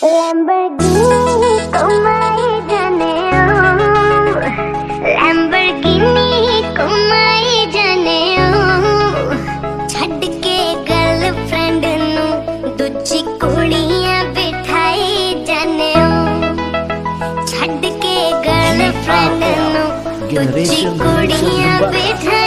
Lamborghini ਜਾਣਿਓ Lamborghini ਕਮਾਏ ਜਾਣਿਓ ਛੱਡ ਕੇ girlfriend ਨੂੰ ਦੂਜੀ ਕੁੜੀਆਂ ਬਿਠਾਈ ਜਾਣਿਓ। ਛੱਡ ਕੇ ਗਰਲਫ੍ਰੈਂਡ ਨੂੰ ਦੂਜੀ ਕੁੜੀਆਂ ਬਿਠਾਈ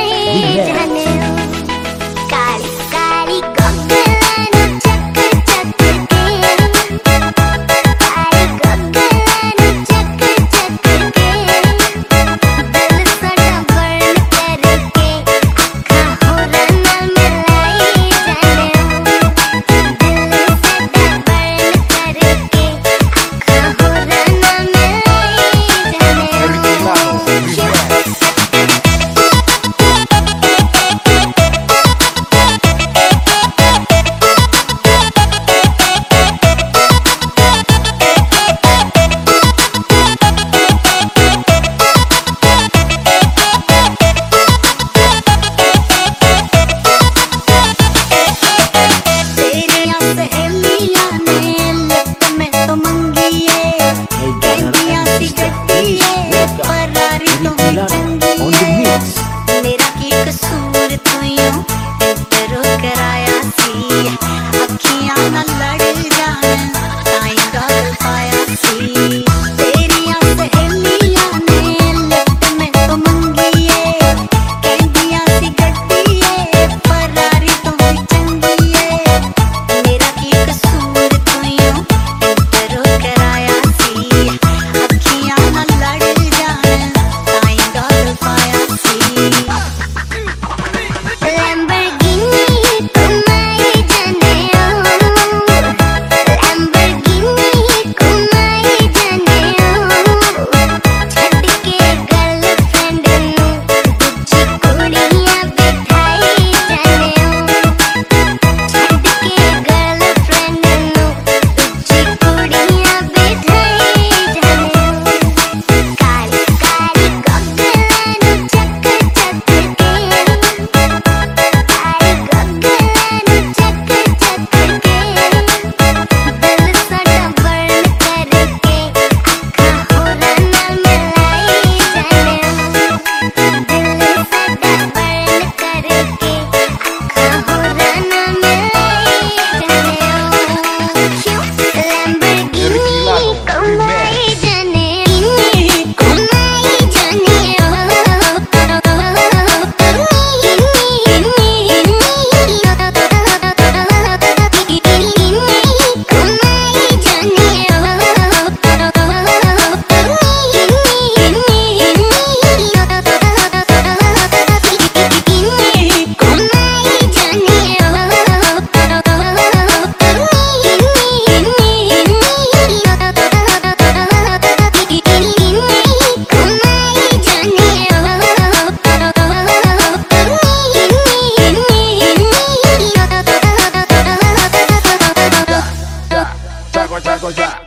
cosa.